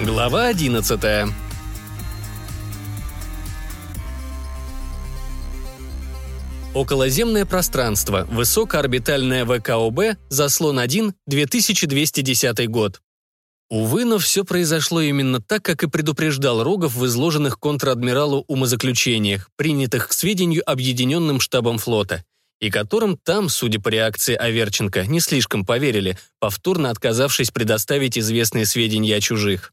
Глава 11 Околоземное пространство, высокоорбитальное ВКОБ, заслон 1, 2210 год. Увы, но все произошло именно так, как и предупреждал Рогов в изложенных контр-адмиралу умозаключениях, принятых к сведению Объединенным штабом флота, и которым там, судя по реакции Аверченко, не слишком поверили, повторно отказавшись предоставить известные сведения о чужих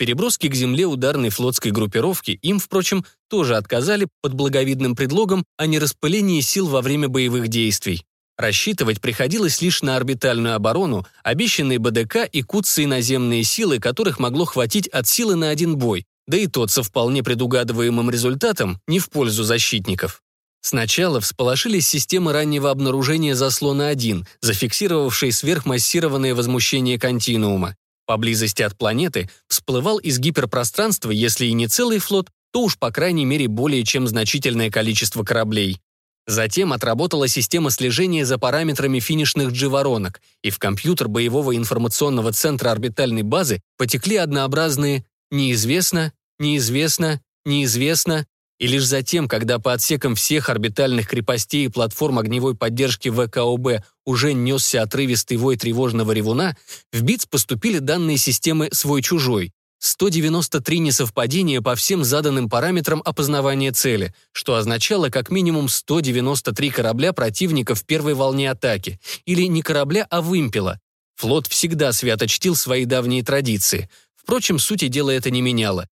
переброске к земле ударной флотской группировки им, впрочем, тоже отказали под благовидным предлогом о нераспылении сил во время боевых действий. Рассчитывать приходилось лишь на орбитальную оборону, обещанные БДК и куцы наземные силы, которых могло хватить от силы на один бой, да и тот со вполне предугадываемым результатом не в пользу защитников. Сначала всполошились системы раннего обнаружения заслона 1, зафиксировавшие сверхмассированное возмущение континуума. Поблизости от планеты всплывал из гиперпространства, если и не целый флот, то уж по крайней мере более чем значительное количество кораблей. Затем отработала система слежения за параметрами финишных дживоронок, и в компьютер боевого информационного центра орбитальной базы потекли однообразные «неизвестно», «неизвестно», «неизвестно», и лишь затем, когда по отсекам всех орбитальных крепостей и платформ огневой поддержки ВКОБ уже несся отрывистый вой тревожного ревуна, в БИЦ поступили данные системы «свой-чужой», 193 несовпадения по всем заданным параметрам опознавания цели, что означало как минимум 193 корабля противника в первой волне атаки. Или не корабля, а вымпела. Флот всегда свято чтил свои давние традиции. Впрочем, сути дела это не меняло.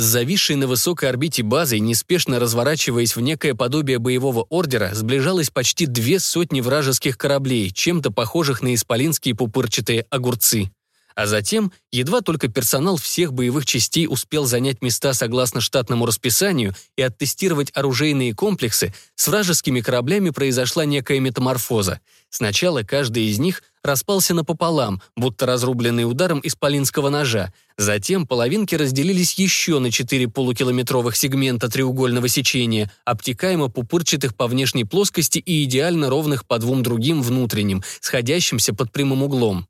С зависшей на высокой орбите базой, неспешно разворачиваясь в некое подобие боевого ордера, сближалось почти две сотни вражеских кораблей, чем-то похожих на исполинские пупырчатые огурцы. А затем, едва только персонал всех боевых частей успел занять места согласно штатному расписанию и оттестировать оружейные комплексы, с вражескими кораблями произошла некая метаморфоза. Сначала каждый из них распался напополам, будто разрубленный ударом исполинского ножа. Затем половинки разделились еще на четыре полукилометровых сегмента треугольного сечения, обтекаемо пупырчатых по внешней плоскости и идеально ровных по двум другим внутренним, сходящимся под прямым углом.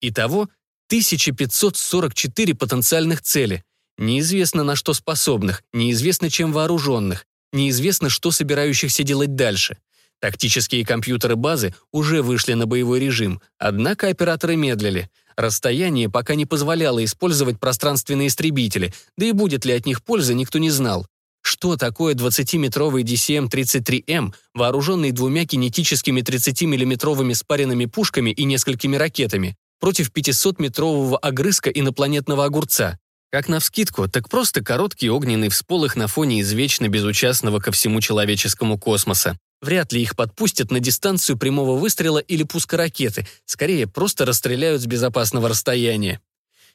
Итого 1544 потенциальных цели. Неизвестно на что способных, неизвестно чем вооруженных, неизвестно что собирающихся делать дальше. Тактические компьютеры базы уже вышли на боевой режим, однако операторы медлили. Расстояние пока не позволяло использовать пространственные истребители, да и будет ли от них польза, никто не знал. Что такое 20-метровый DCM-33М, вооруженный двумя кинетическими 30-миллиметровыми спаренными пушками и несколькими ракетами, против 500-метрового огрызка инопланетного огурца? Как навскидку, так просто короткий огненный всполох на фоне извечно безучастного ко всему человеческому космоса. Вряд ли их подпустят на дистанцию прямого выстрела или пуска ракеты, скорее просто расстреляют с безопасного расстояния.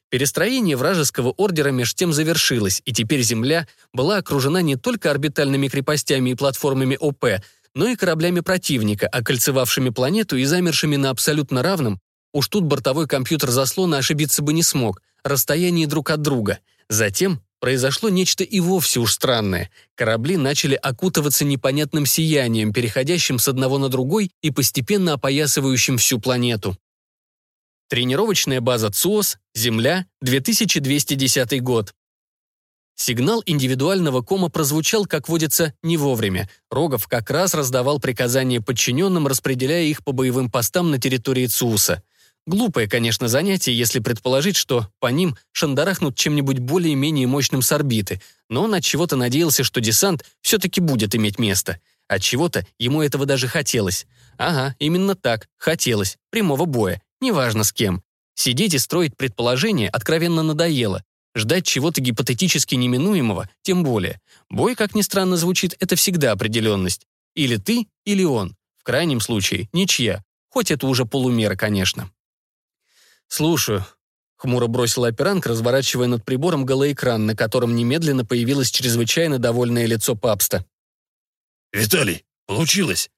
Перестроение вражеского ордера меж тем завершилось, и теперь Земля была окружена не только орбитальными крепостями и платформами ОП, но и кораблями противника, окольцевавшими планету и замершими на абсолютно равном, уж тут бортовой компьютер заслона ошибиться бы не смог, расстоянии друг от друга. Затем произошло нечто и вовсе уж странное. Корабли начали окутываться непонятным сиянием, переходящим с одного на другой и постепенно опоясывающим всю планету. Тренировочная база ЦУОС, Земля, 2210 год. Сигнал индивидуального кома прозвучал, как водится, не вовремя. Рогов как раз раздавал приказания подчиненным, распределяя их по боевым постам на территории ЦУСа. Глупое, конечно, занятие, если предположить, что по ним шандарахнут чем-нибудь более-менее мощным с орбиты, но он от чего-то надеялся, что десант все-таки будет иметь место. От чего-то ему этого даже хотелось. Ага, именно так, хотелось, прямого боя, неважно с кем. Сидеть и строить предположения откровенно надоело. Ждать чего-то гипотетически неминуемого, тем более. Бой, как ни странно звучит, это всегда определенность. Или ты, или он. В крайнем случае, ничья. Хоть это уже полумера, конечно. «Слушаю», — хмуро бросил операнг, разворачивая над прибором голоэкран, на котором немедленно появилось чрезвычайно довольное лицо папста. «Виталий, получилось!»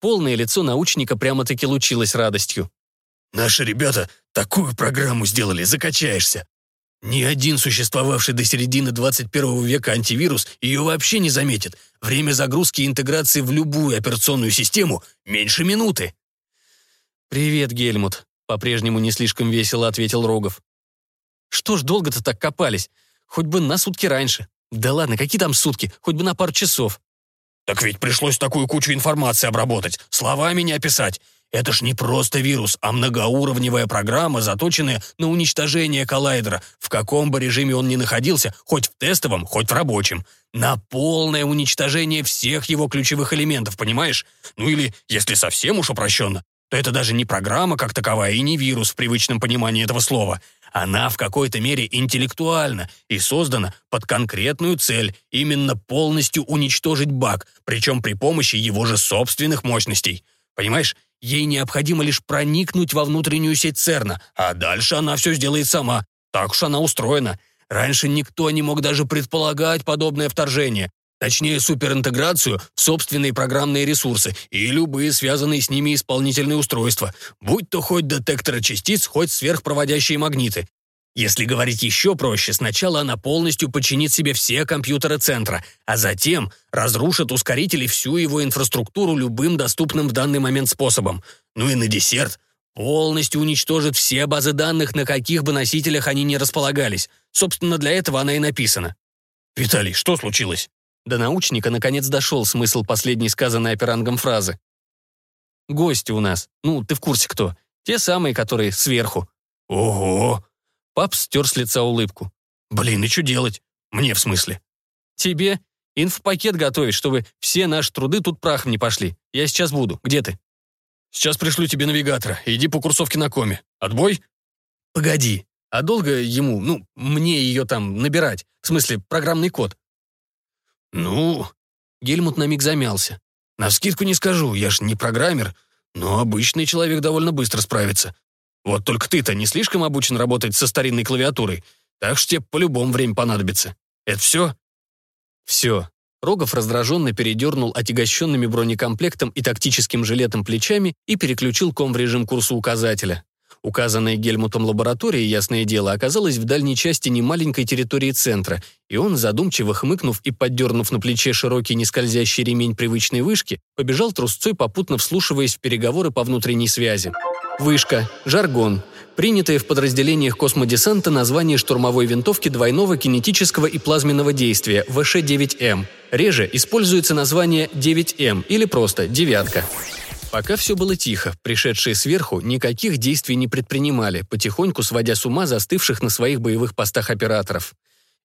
Полное лицо научника прямо-таки лучилось радостью. «Наши ребята такую программу сделали, закачаешься. Ни один существовавший до середины 21 века антивирус ее вообще не заметит. Время загрузки и интеграции в любую операционную систему меньше минуты». «Привет, Гельмут», — по-прежнему не слишком весело ответил Рогов. Что ж долго-то так копались? Хоть бы на сутки раньше. Да ладно, какие там сутки? Хоть бы на пару часов. Так ведь пришлось такую кучу информации обработать, словами не описать. Это ж не просто вирус, а многоуровневая программа, заточенная на уничтожение коллайдера, в каком бы режиме он ни находился, хоть в тестовом, хоть в рабочем. На полное уничтожение всех его ключевых элементов, понимаешь? Ну или, если совсем уж упрощенно, то это даже не программа как таковая и не вирус в привычном понимании этого слова. Она в какой-то мере интеллектуальна и создана под конкретную цель именно полностью уничтожить баг, причем при помощи его же собственных мощностей. Понимаешь, ей необходимо лишь проникнуть во внутреннюю сеть ЦЕРНа, а дальше она все сделает сама. Так уж она устроена. Раньше никто не мог даже предполагать подобное вторжение. Точнее, суперинтеграцию в собственные программные ресурсы и любые связанные с ними исполнительные устройства, будь то хоть детекторы частиц, хоть сверхпроводящие магниты. Если говорить еще проще, сначала она полностью подчинит себе все компьютеры центра, а затем разрушит ускоритель и всю его инфраструктуру любым доступным в данный момент способом. Ну и на десерт полностью уничтожит все базы данных, на каких бы носителях они ни располагались. Собственно, для этого она и написана. «Виталий, что случилось?» До научника наконец дошел смысл последней сказанной оперангом фразы. «Гости у нас. Ну, ты в курсе кто. Те самые, которые сверху». «Ого!» Пап стер с лица улыбку. «Блин, и что делать? Мне в смысле?» «Тебе? Инфопакет готовить, чтобы все наши труды тут прахом не пошли. Я сейчас буду. Где ты?» «Сейчас пришлю тебе навигатора. Иди по курсовке на коме. Отбой?» «Погоди. А долго ему, ну, мне ее там набирать? В смысле, программный код?» «Ну...» Гельмут на миг замялся. «Навскидку не скажу, я ж не программер, но обычный человек довольно быстро справится. Вот только ты-то не слишком обучен работать со старинной клавиатурой, так что тебе по-любому время понадобится. Это все?» «Все». Рогов раздраженно передернул отягощенными бронекомплектом и тактическим жилетом плечами и переключил ком в режим курса указателя. Указанная Гельмутом лаборатория, ясное дело, оказалась в дальней части немаленькой территории центра, и он, задумчиво хмыкнув и поддернув на плече широкий нескользящий ремень привычной вышки, побежал трусцой, попутно вслушиваясь в переговоры по внутренней связи. Вышка, жаргон, принятое в подразделениях космодесанта название штурмовой винтовки двойного кинетического и плазменного действия ВШ-9М. Реже используется название 9М или просто «девятка». Пока все было тихо, пришедшие сверху никаких действий не предпринимали, потихоньку сводя с ума застывших на своих боевых постах операторов.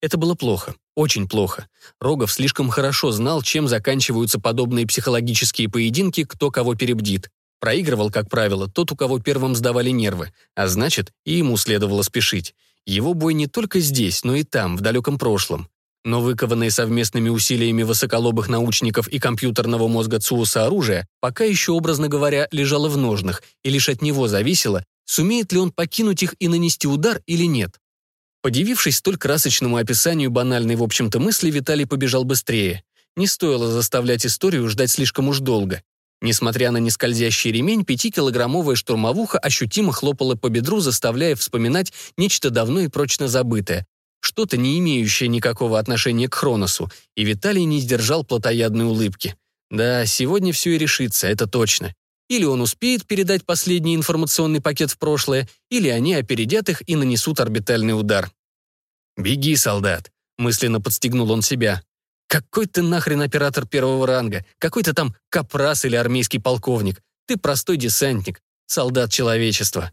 Это было плохо, очень плохо. Рогов слишком хорошо знал, чем заканчиваются подобные психологические поединки, кто кого перебдит. Проигрывал, как правило, тот, у кого первым сдавали нервы, а значит, и ему следовало спешить. Его бой не только здесь, но и там, в далеком прошлом. Но выкованное совместными усилиями высоколобых научников и компьютерного мозга ЦУСа оружие пока еще, образно говоря, лежало в ножнах, и лишь от него зависело, сумеет ли он покинуть их и нанести удар или нет. Подивившись столь красочному описанию банальной, в общем-то, мысли, Виталий побежал быстрее. Не стоило заставлять историю ждать слишком уж долго. Несмотря на нескользящий ремень, пятикилограммовая штурмовуха ощутимо хлопала по бедру, заставляя вспоминать нечто давно и прочно забытое, что-то, не имеющее никакого отношения к Хроносу, и Виталий не сдержал плотоядной улыбки. Да, сегодня все и решится, это точно. Или он успеет передать последний информационный пакет в прошлое, или они опередят их и нанесут орбитальный удар. «Беги, солдат», — мысленно подстегнул он себя. «Какой ты нахрен оператор первого ранга? Какой ты там капрас или армейский полковник? Ты простой десантник, солдат человечества».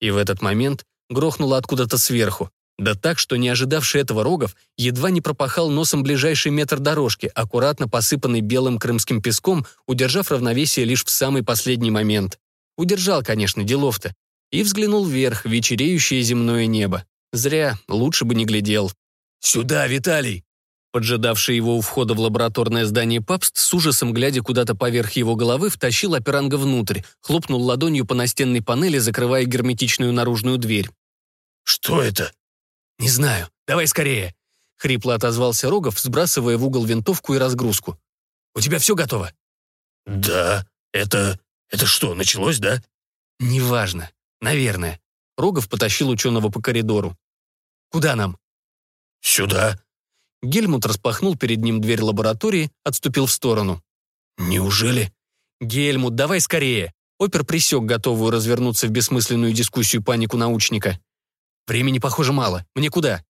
И в этот момент грохнуло откуда-то сверху. Да так, что не ожидавший этого Рогов едва не пропахал носом ближайший метр дорожки, аккуратно посыпанный белым крымским песком, удержав равновесие лишь в самый последний момент. Удержал, конечно, делов-то. И взглянул вверх, вечереющее земное небо. Зря, лучше бы не глядел. «Сюда, Виталий!» Поджидавший его у входа в лабораторное здание Папст, с ужасом глядя куда-то поверх его головы, втащил операнга внутрь, хлопнул ладонью по настенной панели, закрывая герметичную наружную дверь. «Что это?» «Не знаю. Давай скорее!» — хрипло отозвался Рогов, сбрасывая в угол винтовку и разгрузку. «У тебя все готово?» «Да. Это... это что, началось, да?» «Неважно. Наверное». Рогов потащил ученого по коридору. «Куда нам?» «Сюда». Гельмут распахнул перед ним дверь лаборатории, отступил в сторону. «Неужели?» «Гельмут, давай скорее!» Опер присек готовую развернуться в бессмысленную дискуссию панику научника. Времени, похоже, мало. Мне куда?»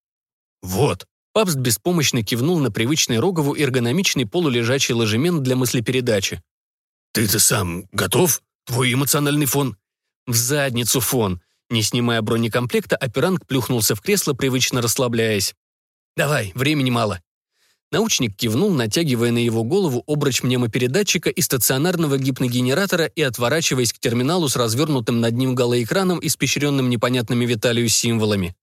«Вот». Папст беспомощно кивнул на привычный Рогову эргономичный полулежачий ложемент для мыслепередачи. «Ты-то сам готов? Твой эмоциональный фон?» «В задницу фон!» Не снимая бронекомплекта, операнг плюхнулся в кресло, привычно расслабляясь. «Давай, времени мало». Научник кивнул, натягивая на его голову обруч мнемопередатчика и стационарного гипногенератора и отворачиваясь к терминалу с развернутым над ним галоэкраном, испещренным непонятными Виталию символами.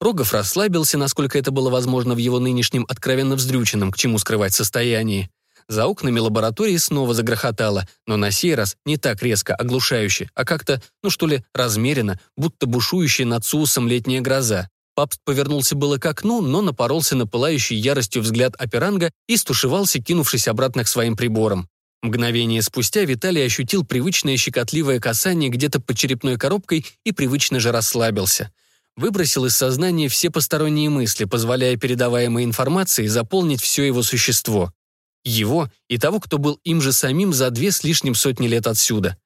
Рогов расслабился, насколько это было возможно в его нынешнем откровенно вздрюченном, к чему скрывать состоянии. За окнами лаборатории снова загрохотало, но на сей раз не так резко, оглушающе, а как-то, ну что ли, размеренно, будто бушующая над Суусом летняя гроза. Папст повернулся было к окну, но напоролся на пылающий яростью взгляд операнга и стушевался, кинувшись обратно к своим приборам. Мгновение спустя Виталий ощутил привычное щекотливое касание где-то под черепной коробкой и привычно же расслабился. Выбросил из сознания все посторонние мысли, позволяя передаваемой информации заполнить все его существо. Его и того, кто был им же самим за две с лишним сотни лет отсюда.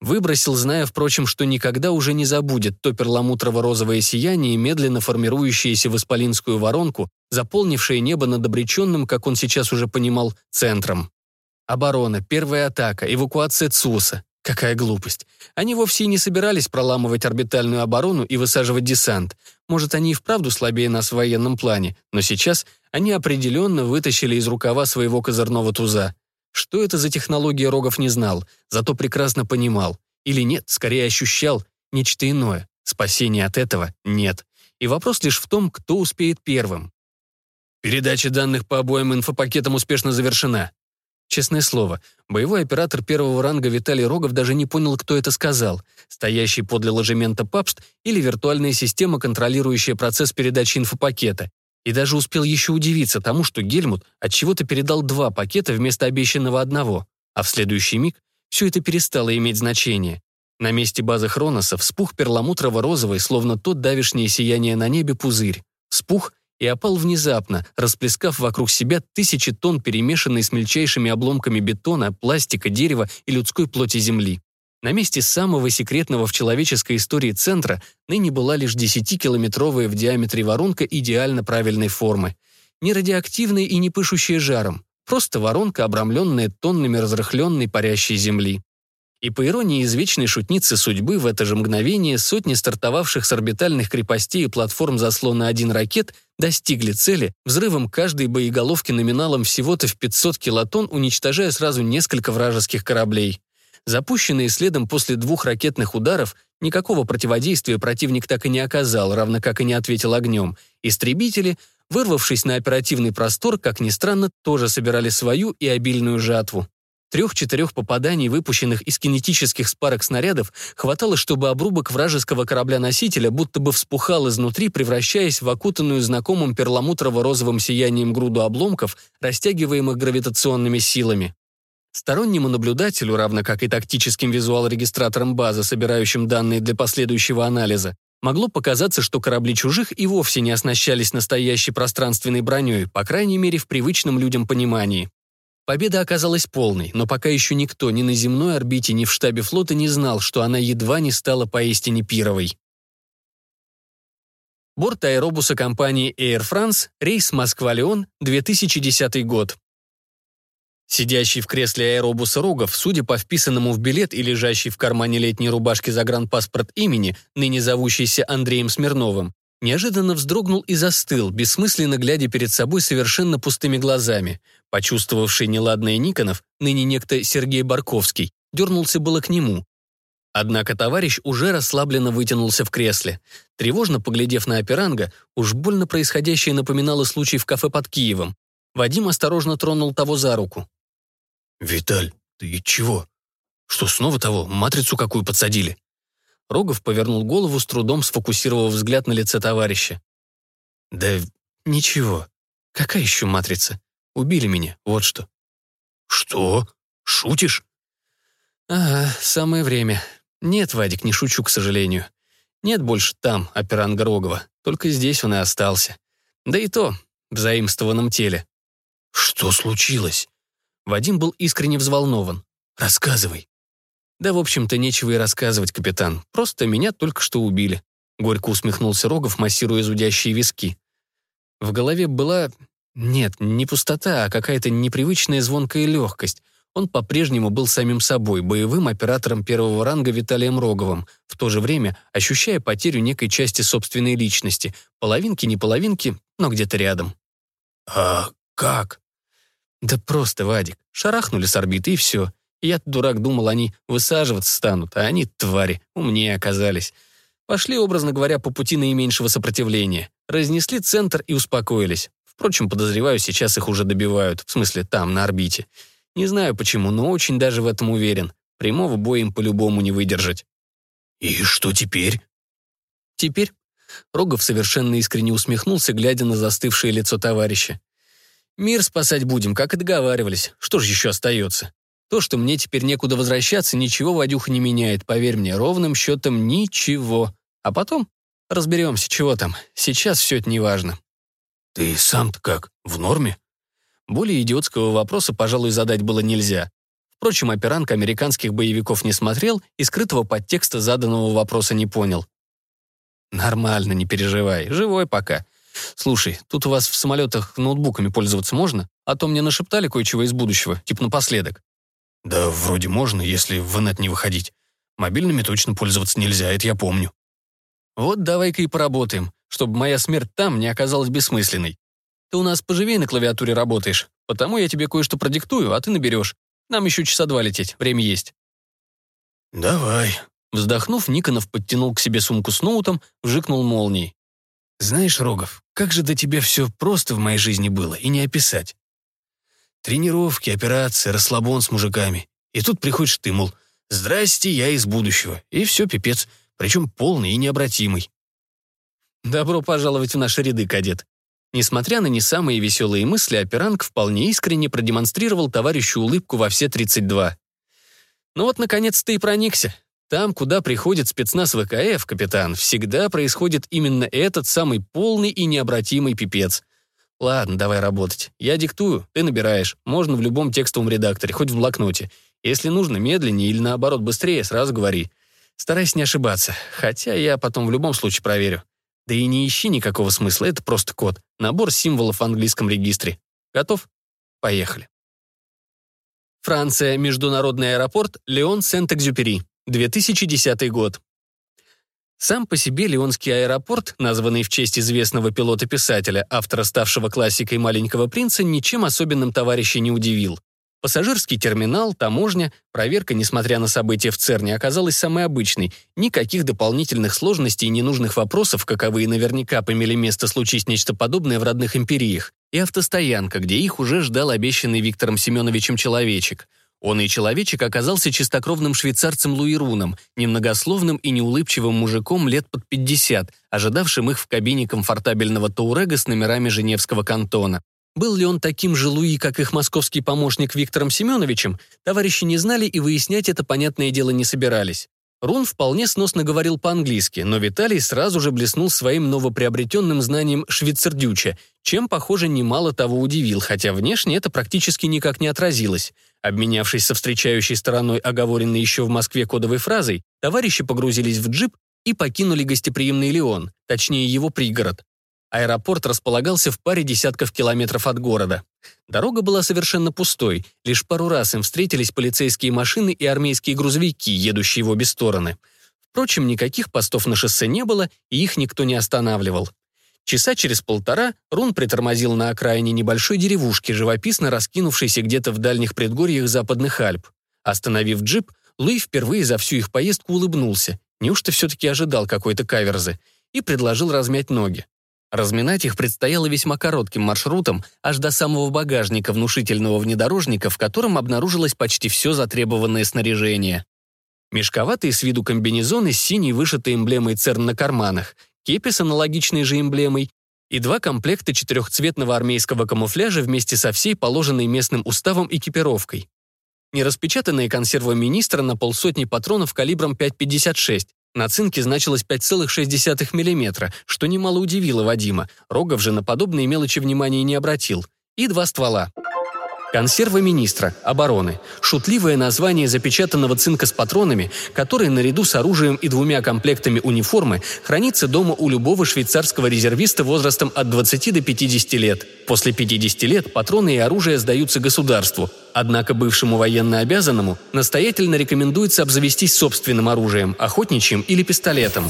Выбросил, зная, впрочем, что никогда уже не забудет то перламутрово-розовое сияние, медленно формирующееся в исполинскую воронку, заполнившее небо над обреченным, как он сейчас уже понимал, центром. Оборона, первая атака, эвакуация ЦУСа. Какая глупость. Они вовсе и не собирались проламывать орбитальную оборону и высаживать десант. Может, они и вправду слабее нас в военном плане, но сейчас они определенно вытащили из рукава своего козырного туза. Что это за технология Рогов не знал, зато прекрасно понимал. Или нет, скорее ощущал нечто иное. Спасения от этого нет. И вопрос лишь в том, кто успеет первым. Передача данных по обоим инфопакетам успешно завершена. Честное слово, боевой оператор первого ранга Виталий Рогов даже не понял, кто это сказал. Стоящий подле ложемента Папст или виртуальная система, контролирующая процесс передачи инфопакета. И даже успел еще удивиться тому, что Гельмут от чего то передал два пакета вместо обещанного одного, а в следующий миг все это перестало иметь значение. На месте базы Хроноса вспух перламутрово-розовый, словно тот давишнее сияние на небе пузырь. Вспух и опал внезапно, расплескав вокруг себя тысячи тонн перемешанной с мельчайшими обломками бетона, пластика, дерева и людской плоти земли. На месте самого секретного в человеческой истории центра ныне была лишь 10-километровая в диаметре воронка идеально правильной формы. Не радиоактивная и не пышущая жаром, просто воронка, обрамленная тоннами разрыхленной парящей земли. И по иронии извечной шутницы судьбы, в это же мгновение сотни стартовавших с орбитальных крепостей и платформ заслона один ракет достигли цели, взрывом каждой боеголовки номиналом всего-то в 500 килотонн, уничтожая сразу несколько вражеских кораблей. Запущенные следом после двух ракетных ударов, никакого противодействия противник так и не оказал, равно как и не ответил огнем. Истребители, вырвавшись на оперативный простор, как ни странно, тоже собирали свою и обильную жатву. Трех-четырех попаданий, выпущенных из кинетических спарок снарядов, хватало, чтобы обрубок вражеского корабля-носителя будто бы вспухал изнутри, превращаясь в окутанную знакомым перламутрово-розовым сиянием груду обломков, растягиваемых гравитационными силами. Стороннему наблюдателю, равно как и тактическим визуал-регистраторам базы, собирающим данные для последующего анализа, могло показаться, что корабли чужих и вовсе не оснащались настоящей пространственной броней, по крайней мере, в привычном людям понимании. Победа оказалась полной, но пока еще никто ни на земной орбите, ни в штабе флота не знал, что она едва не стала поистине пировой. Борт аэробуса компании Air France, рейс Москва-Леон, 2010 год. Сидящий в кресле аэробуса Рогов, судя по вписанному в билет и лежащий в кармане летней рубашки загранпаспорт имени, ныне зовущийся Андреем Смирновым, неожиданно вздрогнул и застыл, бессмысленно глядя перед собой совершенно пустыми глазами. Почувствовавший неладное Никонов, ныне некто Сергей Барковский, дернулся было к нему. Однако товарищ уже расслабленно вытянулся в кресле. Тревожно поглядев на операнга, уж больно происходящее напоминало случай в кафе под Киевом. Вадим осторожно тронул того за руку. «Виталь, ты чего? Что, снова того, матрицу какую подсадили?» Рогов повернул голову, с трудом сфокусировав взгляд на лице товарища. «Да ничего. Какая еще матрица? Убили меня, вот что». «Что? Шутишь?» «Ага, самое время. Нет, Вадик, не шучу, к сожалению. Нет больше там, операнга Рогова. Только здесь он и остался. Да и то, в заимствованном теле». «Что случилось?» Вадим был искренне взволнован. «Рассказывай». «Да, в общем-то, нечего и рассказывать, капитан. Просто меня только что убили. Горько усмехнулся Рогов, массируя зудящие виски. В голове была... Нет, не пустота, а какая-то непривычная звонкая легкость. Он по-прежнему был самим собой, боевым оператором первого ранга Виталием Роговым, в то же время ощущая потерю некой части собственной личности. Половинки, не половинки, но где-то рядом. «А как?» «Да просто, Вадик, шарахнули с орбиты и все. Я, дурак, думал, они высаживаться станут, а они, твари, умнее оказались. Пошли, образно говоря, по пути наименьшего сопротивления. Разнесли центр и успокоились. Впрочем, подозреваю, сейчас их уже добивают, в смысле там, на орбите. Не знаю почему, но очень даже в этом уверен. Прямого боя им по-любому не выдержать. «И что теперь?» «Теперь?» Рогов совершенно искренне усмехнулся, глядя на застывшее лицо товарища. «Мир спасать будем, как и договаривались. Что же еще остается? То, что мне теперь некуда возвращаться, ничего Вадюха не меняет, поверь мне, ровным счетом ничего. А потом разберемся, чего там. Сейчас все это неважно. Ты сам-то как, в норме? Более идиотского вопроса, пожалуй, задать было нельзя. Впрочем, операнг американских боевиков не смотрел и скрытого подтекста заданного вопроса не понял. «Нормально, не переживай. Живой пока. Слушай, тут у вас в самолетах ноутбуками пользоваться можно? А то мне нашептали кое-чего из будущего, типа напоследок». «Да вроде можно, если в инет не выходить. Мобильными точно пользоваться нельзя, это я помню». Вот давай-ка и поработаем, чтобы моя смерть там не оказалась бессмысленной. Ты у нас поживее на клавиатуре работаешь, потому я тебе кое-что продиктую, а ты наберешь. Нам еще часа два лететь, время есть». «Давай». Вздохнув, Никонов подтянул к себе сумку с ноутом, вжикнул молнией. «Знаешь, Рогов, как же до тебя все просто в моей жизни было, и не описать. Тренировки, операции, расслабон с мужиками. И тут приходишь ты, мол, «Здрасте, я из будущего». И все, пипец причем полный и необратимый. Добро пожаловать в наши ряды, кадет. Несмотря на не самые веселые мысли, операнг вполне искренне продемонстрировал товарищу улыбку во все 32. Ну вот, наконец ты и проникся. Там, куда приходит спецназ ВКФ, капитан, всегда происходит именно этот самый полный и необратимый пипец. Ладно, давай работать. Я диктую, ты набираешь. Можно в любом текстовом редакторе, хоть в блокноте. Если нужно медленнее или наоборот быстрее, сразу говори. Старайся не ошибаться, хотя я потом в любом случае проверю. Да и не ищи никакого смысла, это просто код. Набор символов в английском регистре. Готов? Поехали. Франция. Международный аэропорт Леон Сент-Экзюпери. 2010 год. Сам по себе Леонский аэропорт, названный в честь известного пилота-писателя, автора ставшего классикой «Маленького принца», ничем особенным товарища не удивил. Пассажирский терминал, таможня, проверка, несмотря на события в ЦЕРНе, оказалась самой обычной. Никаких дополнительных сложностей и ненужных вопросов, каковые наверняка помели место случись нечто подобное в родных империях. И автостоянка, где их уже ждал обещанный Виктором Семеновичем человечек. Он и человечек оказался чистокровным швейцарцем Луи Руном, немногословным и неулыбчивым мужиком лет под 50, ожидавшим их в кабине комфортабельного Таурега с номерами Женевского кантона. Был ли он таким же Луи, как их московский помощник Виктором Семеновичем, товарищи не знали и выяснять это, понятное дело, не собирались. Рун вполне сносно говорил по-английски, но Виталий сразу же блеснул своим новоприобретенным знанием швейцардюча, чем, похоже, немало того удивил, хотя внешне это практически никак не отразилось. Обменявшись со встречающей стороной, оговоренной еще в Москве кодовой фразой, товарищи погрузились в джип и покинули гостеприимный Леон, точнее его пригород. Аэропорт располагался в паре десятков километров от города. Дорога была совершенно пустой, лишь пару раз им встретились полицейские машины и армейские грузовики, едущие в обе стороны. Впрочем, никаких постов на шоссе не было, и их никто не останавливал. Часа через полтора Рун притормозил на окраине небольшой деревушки, живописно раскинувшейся где-то в дальних предгорьях западных Альп. Остановив джип, Луи впервые за всю их поездку улыбнулся. Неужто все-таки ожидал какой-то каверзы? И предложил размять ноги. Разминать их предстояло весьма коротким маршрутом, аж до самого багажника внушительного внедорожника, в котором обнаружилось почти все затребованное снаряжение. Мешковатые с виду комбинезоны с синей вышитой эмблемой ЦЕРН на карманах, кепи с аналогичной же эмблемой и два комплекта четырехцветного армейского камуфляжа вместе со всей положенной местным уставом экипировкой. Нераспечатанные консервы министра на полсотни патронов калибром 5,56, на цинке значилось 5,6 мм, что немало удивило Вадима. Рогов же на подобные мелочи внимания не обратил. И два ствола. Консерва министра обороны – шутливое название запечатанного цинка с патронами, который наряду с оружием и двумя комплектами униформы хранится дома у любого швейцарского резервиста возрастом от 20 до 50 лет. После 50 лет патроны и оружие сдаются государству, однако бывшему военнообязанному настоятельно рекомендуется обзавестись собственным оружием – охотничьим или пистолетом.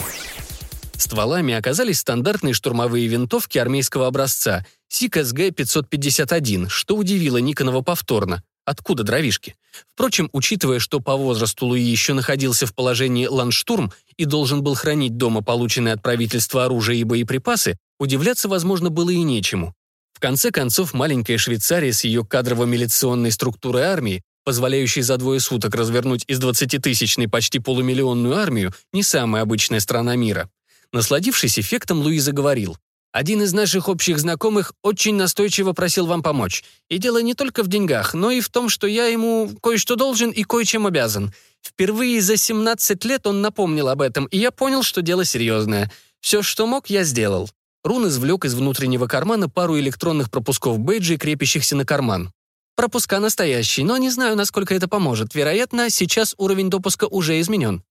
Стволами оказались стандартные штурмовые винтовки армейского образца СИК СГ-551, что удивило Никонова повторно. Откуда дровишки? Впрочем, учитывая, что по возрасту Луи еще находился в положении ландштурм и должен был хранить дома полученные от правительства оружие и боеприпасы, удивляться, возможно, было и нечему. В конце концов, маленькая Швейцария с ее кадрово-милиционной структурой армии, позволяющей за двое суток развернуть из 20-тысячной почти полумиллионную армию, не самая обычная страна мира. Насладившись эффектом, Луиза говорил. «Один из наших общих знакомых очень настойчиво просил вам помочь. И дело не только в деньгах, но и в том, что я ему кое-что должен и кое-чем обязан. Впервые за 17 лет он напомнил об этом, и я понял, что дело серьезное. Все, что мог, я сделал». Рун извлек из внутреннего кармана пару электронных пропусков бейджей, крепящихся на карман. Пропуска настоящие, но не знаю, насколько это поможет. Вероятно, сейчас уровень допуска уже изменен.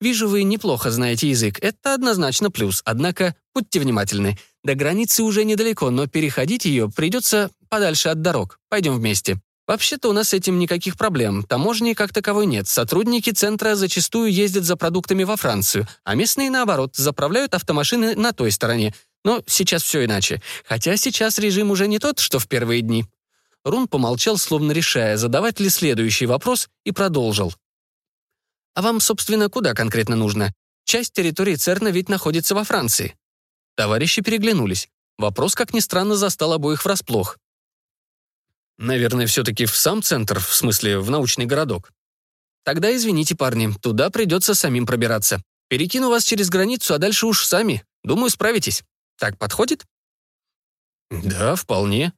Вижу, вы неплохо знаете язык. Это однозначно плюс. Однако, будьте внимательны. До границы уже недалеко, но переходить ее придется подальше от дорог. Пойдем вместе. Вообще-то у нас с этим никаких проблем. Таможни как таковой нет. Сотрудники центра зачастую ездят за продуктами во Францию, а местные, наоборот, заправляют автомашины на той стороне. Но сейчас все иначе. Хотя сейчас режим уже не тот, что в первые дни. Рун помолчал, словно решая, задавать ли следующий вопрос, и продолжил. А вам, собственно, куда конкретно нужно? Часть территории ЦЕРНа ведь находится во Франции». Товарищи переглянулись. Вопрос, как ни странно, застал обоих врасплох. «Наверное, все-таки в сам центр, в смысле, в научный городок». «Тогда извините, парни, туда придется самим пробираться. Перекину вас через границу, а дальше уж сами. Думаю, справитесь. Так подходит?» «Да, вполне».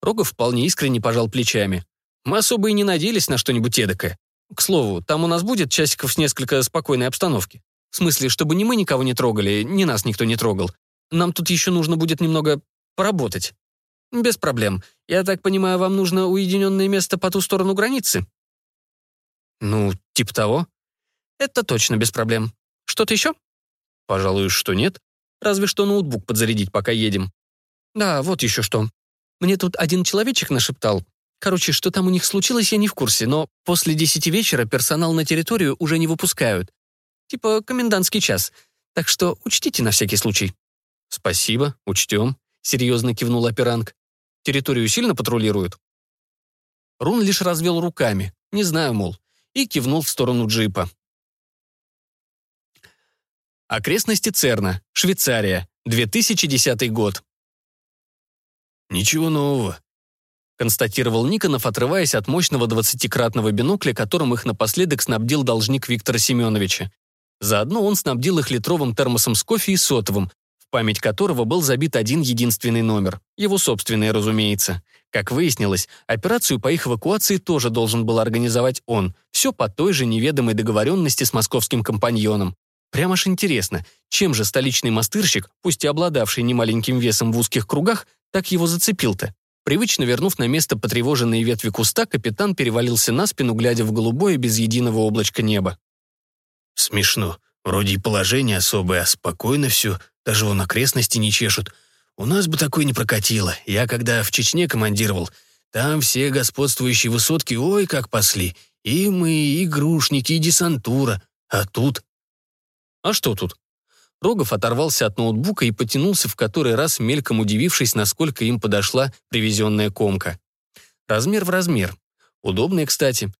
Рогов вполне искренне пожал плечами. «Мы особо и не надеялись на что-нибудь эдакое. К слову, там у нас будет часиков с несколько спокойной обстановки. В смысле, чтобы ни мы никого не трогали, ни нас никто не трогал. Нам тут еще нужно будет немного поработать. Без проблем. Я так понимаю, вам нужно уединенное место по ту сторону границы? Ну, типа того. Это точно без проблем. Что-то еще? Пожалуй, что нет. Разве что ноутбук подзарядить, пока едем. Да, вот еще что. Мне тут один человечек нашептал, Короче, что там у них случилось, я не в курсе, но после десяти вечера персонал на территорию уже не выпускают. Типа комендантский час. Так что учтите на всякий случай». «Спасибо, учтем», — серьезно кивнул операнг. «Территорию сильно патрулируют?» Рун лишь развел руками, не знаю, мол, и кивнул в сторону джипа. Окрестности Церна, Швейцария, 2010 год. «Ничего нового констатировал Никонов, отрываясь от мощного двадцатикратного бинокля, которым их напоследок снабдил должник Виктора Семеновича. Заодно он снабдил их литровым термосом с кофе и сотовым, в память которого был забит один единственный номер. Его собственный, разумеется. Как выяснилось, операцию по их эвакуации тоже должен был организовать он. Все по той же неведомой договоренности с московским компаньоном. Прямо аж интересно, чем же столичный мастырщик, пусть и обладавший немаленьким весом в узких кругах, так его зацепил-то? Привычно вернув на место потревоженные ветви куста, капитан перевалился на спину, глядя в голубое без единого облачка неба. «Смешно. Вроде и положение особое, а спокойно все, даже вон окрестности не чешут. У нас бы такое не прокатило. Я когда в Чечне командировал, там все господствующие высотки ой как пасли. И мы, и грушники, и десантура. А тут...» «А что тут?» Рогов оторвался от ноутбука и потянулся в который раз, мельком удивившись, насколько им подошла привезенная комка. Размер в размер. Удобный, кстати.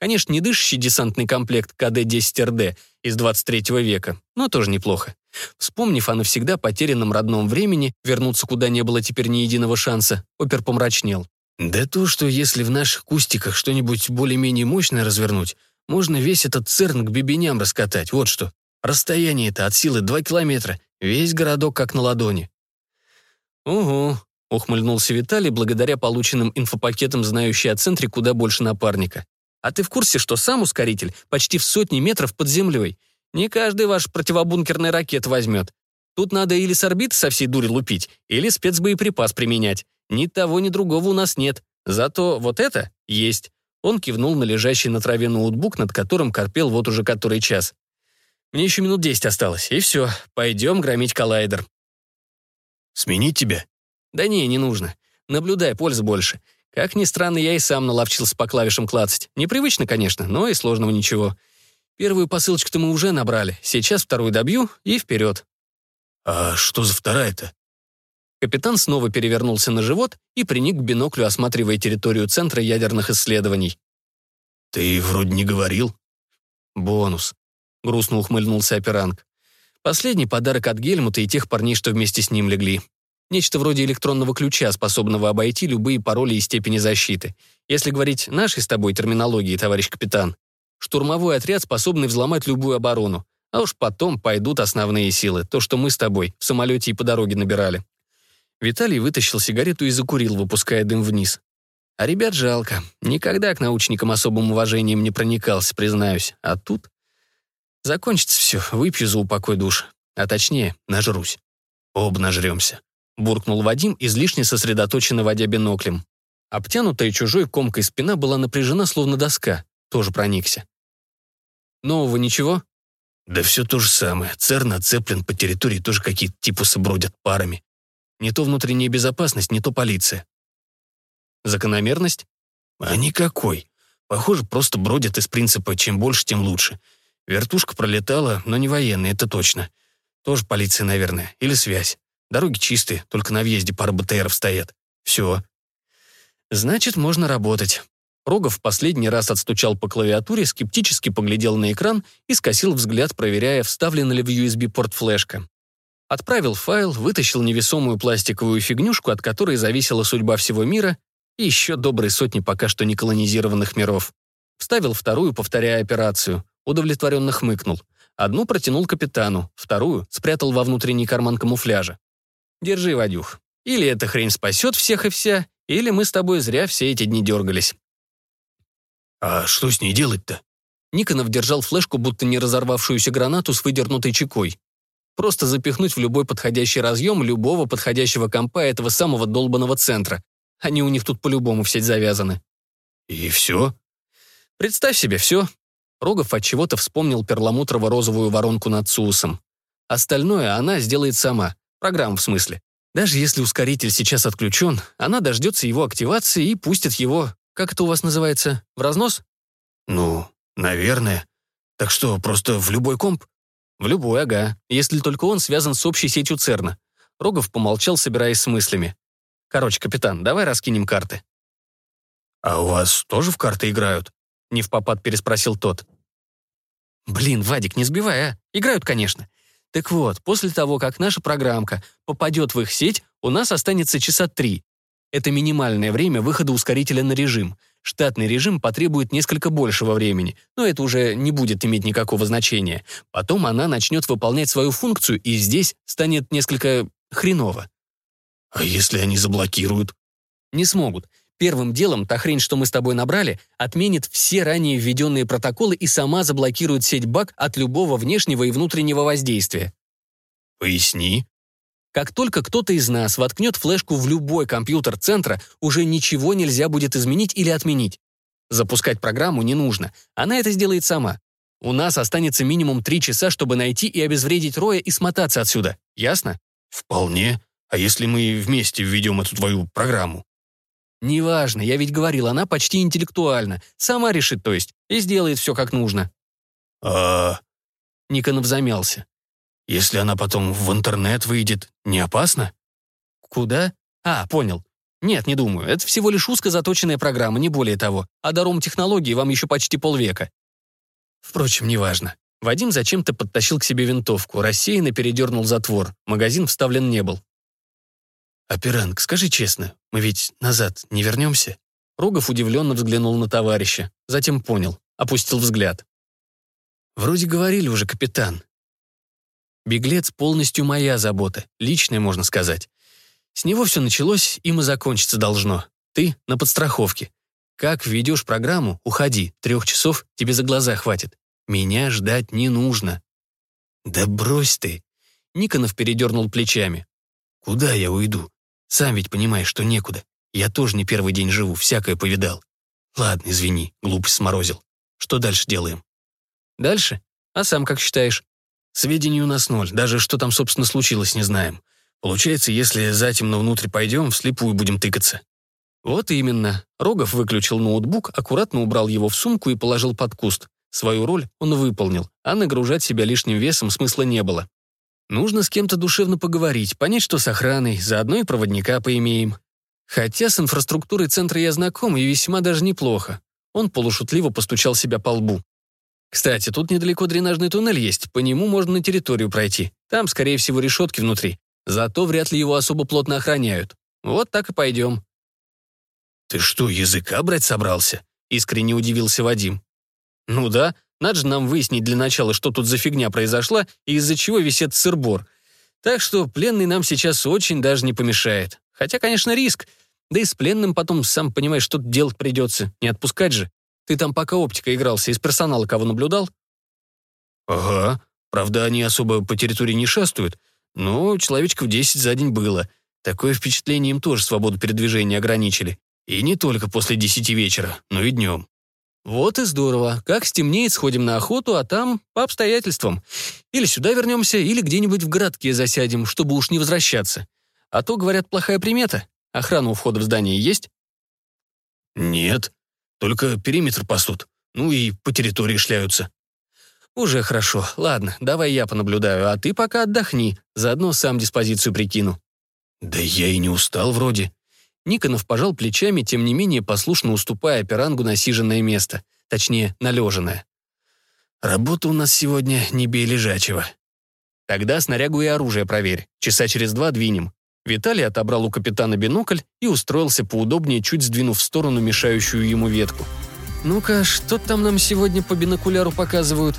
Конечно, не дышащий десантный комплект КД-10РД из 23 века, но тоже неплохо. Вспомнив о навсегда потерянном родном времени, вернуться куда не было теперь ни единого шанса, опер помрачнел. «Да то, что если в наших кустиках что-нибудь более-менее мощное развернуть, можно весь этот церн к бебеням раскатать, вот что. Расстояние-то от силы два километра. Весь городок как на ладони. «Угу», — ухмыльнулся Виталий, благодаря полученным инфопакетам, знающий о центре куда больше напарника. «А ты в курсе, что сам ускоритель почти в сотни метров под землей? Не каждый ваш противобункерный ракет возьмет. Тут надо или с орбиты со всей дури лупить, или спецбоеприпас применять. Ни того, ни другого у нас нет. Зато вот это Есть. Он кивнул на лежащий на траве ноутбук, над которым корпел вот уже который час. Мне еще минут десять осталось, и все. Пойдем громить коллайдер. Сменить тебя? Да не, не нужно. Наблюдай, пользы больше. Как ни странно, я и сам наловчился по клавишам клацать. Непривычно, конечно, но и сложного ничего. Первую посылочку-то мы уже набрали. Сейчас вторую добью и вперед. А что за вторая-то? Капитан снова перевернулся на живот и приник к биноклю, осматривая территорию Центра ядерных исследований. «Ты вроде не говорил». «Бонус», — грустно ухмыльнулся операнг. «Последний подарок от Гельмута и тех парней, что вместе с ним легли. Нечто вроде электронного ключа, способного обойти любые пароли и степени защиты. Если говорить нашей с тобой терминологии, товарищ капитан, штурмовой отряд, способный взломать любую оборону. А уж потом пойдут основные силы, то, что мы с тобой в самолете и по дороге набирали. Виталий вытащил сигарету и закурил, выпуская дым вниз. А ребят жалко. Никогда к научникам особым уважением не проникался, признаюсь. А тут... Закончится все, выпью за упокой душ. А точнее, нажрусь. Об нажремся. Буркнул Вадим, излишне сосредоточенно водя биноклем. Обтянутая чужой комкой спина была напряжена, словно доска. Тоже проникся. Нового ничего? Да все то же самое. ЦЕРН оцеплен, по территории тоже какие-то типусы бродят парами. Не то внутренняя безопасность, не то полиция. Закономерность? А никакой. Похоже, просто бродят из принципа «чем больше, тем лучше». Вертушка пролетала, но не военная, это точно. Тоже полиция, наверное. Или связь. Дороги чистые, только на въезде пара БТРов стоят. Все. Значит, можно работать. Рогов в последний раз отстучал по клавиатуре, скептически поглядел на экран и скосил взгляд, проверяя, вставлена ли в USB-порт флешка. Отправил файл, вытащил невесомую пластиковую фигнюшку, от которой зависела судьба всего мира, и еще добрые сотни пока что не колонизированных миров. Вставил вторую, повторяя операцию. Удовлетворенно хмыкнул. Одну протянул капитану, вторую спрятал во внутренний карман камуфляжа. Держи, Вадюх. Или эта хрень спасет всех и вся, или мы с тобой зря все эти дни дергались. А что с ней делать-то? Никонов держал флешку, будто не разорвавшуюся гранату с выдернутой чекой. Просто запихнуть в любой подходящий разъем любого подходящего компа этого самого долбанного центра. Они у них тут по-любому в сеть завязаны. И все? Представь себе, все. Рогов от чего-то вспомнил перламутрово-розовую воронку над Суусом. Остальное она сделает сама. Программу в смысле. Даже если ускоритель сейчас отключен, она дождется его активации и пустит его, как это у вас называется, в разнос? Ну, наверное. Так что, просто в любой комп? В любой, ага, если только он связан с общей сетью ЦЕРНа. Рогов помолчал, собираясь с мыслями. Короче, капитан, давай раскинем карты. А у вас тоже в карты играют? Не в попад переспросил тот. Блин, Вадик, не сбивай, а? Играют, конечно. Так вот, после того, как наша программка попадет в их сеть, у нас останется часа три. Это минимальное время выхода ускорителя на режим. Штатный режим потребует несколько большего времени, но это уже не будет иметь никакого значения. Потом она начнет выполнять свою функцию, и здесь станет несколько хреново. А если они заблокируют? Не смогут. Первым делом та хрень, что мы с тобой набрали, отменит все ранее введенные протоколы и сама заблокирует сеть БАК от любого внешнего и внутреннего воздействия. Поясни. Как только кто-то из нас воткнет флешку в любой компьютер центра, уже ничего нельзя будет изменить или отменить. Запускать программу не нужно. Она это сделает сама. У нас останется минимум три часа, чтобы найти и обезвредить Роя и смотаться отсюда. Ясно? Вполне. А если мы вместе введем эту твою программу? Неважно, я ведь говорил, она почти интеллектуальна. Сама решит, то есть, и сделает все как нужно. А... Никонов замялся. Если она потом в интернет выйдет, не опасно? Куда? А, понял. Нет, не думаю. Это всего лишь узко заточенная программа, не более того. А даром технологии вам еще почти полвека. Впрочем, неважно. Вадим зачем-то подтащил к себе винтовку, рассеянно передернул затвор. Магазин вставлен не был. «Операнг, скажи честно, мы ведь назад не вернемся?» Рогов удивленно взглянул на товарища, затем понял, опустил взгляд. «Вроде говорили уже, капитан. Беглец полностью моя забота, личная, можно сказать. С него все началось, им и закончиться должно. Ты на подстраховке. Как введешь программу, уходи, трех часов тебе за глаза хватит. Меня ждать не нужно». «Да брось ты!» Никонов передернул плечами. «Куда я уйду? Сам ведь понимаешь, что некуда. Я тоже не первый день живу, всякое повидал. Ладно, извини, глупость сморозил. Что дальше делаем? Дальше? А сам как считаешь? Сведений у нас ноль, даже что там, собственно, случилось, не знаем. Получается, если затемно внутрь пойдем, вслепую будем тыкаться. Вот именно. Рогов выключил ноутбук, аккуратно убрал его в сумку и положил под куст. Свою роль он выполнил, а нагружать себя лишним весом смысла не было. Нужно с кем-то душевно поговорить, понять, что с охраной, заодно и проводника поимеем. Хотя с инфраструктурой центра я знаком и весьма даже неплохо. Он полушутливо постучал себя по лбу. Кстати, тут недалеко дренажный туннель есть, по нему можно на территорию пройти. Там, скорее всего, решетки внутри. Зато вряд ли его особо плотно охраняют. Вот так и пойдем. «Ты что, языка брать собрался?» — искренне удивился Вадим. «Ну да, надо же нам выяснить для начала, что тут за фигня произошла и из-за чего висит сырбор. Так что пленный нам сейчас очень даже не помешает. Хотя, конечно, риск. Да и с пленным потом, сам понимаешь, что делать придется. Не отпускать же. Ты там пока оптика игрался, из персонала кого наблюдал?» «Ага. Правда, они особо по территории не шастают. Но человечков десять за день было. Такое впечатление им тоже свободу передвижения ограничили. И не только после десяти вечера, но и днем». «Вот и здорово. Как стемнеет, сходим на охоту, а там по обстоятельствам. Или сюда вернемся, или где-нибудь в городке засядем, чтобы уж не возвращаться. А то, говорят, плохая примета. Охрана у входа в здание есть?» «Нет», только периметр пасут. Ну и по территории шляются. Уже хорошо. Ладно, давай я понаблюдаю, а ты пока отдохни. Заодно сам диспозицию прикину. Да я и не устал вроде. Никонов пожал плечами, тем не менее послушно уступая оперангу насиженное место. Точнее, належенное. Работа у нас сегодня не бей лежачего. Тогда снарягу и оружие проверь. Часа через два двинем. Виталий отобрал у капитана бинокль и устроился поудобнее, чуть сдвинув в сторону мешающую ему ветку. «Ну-ка, что там нам сегодня по бинокуляру показывают?»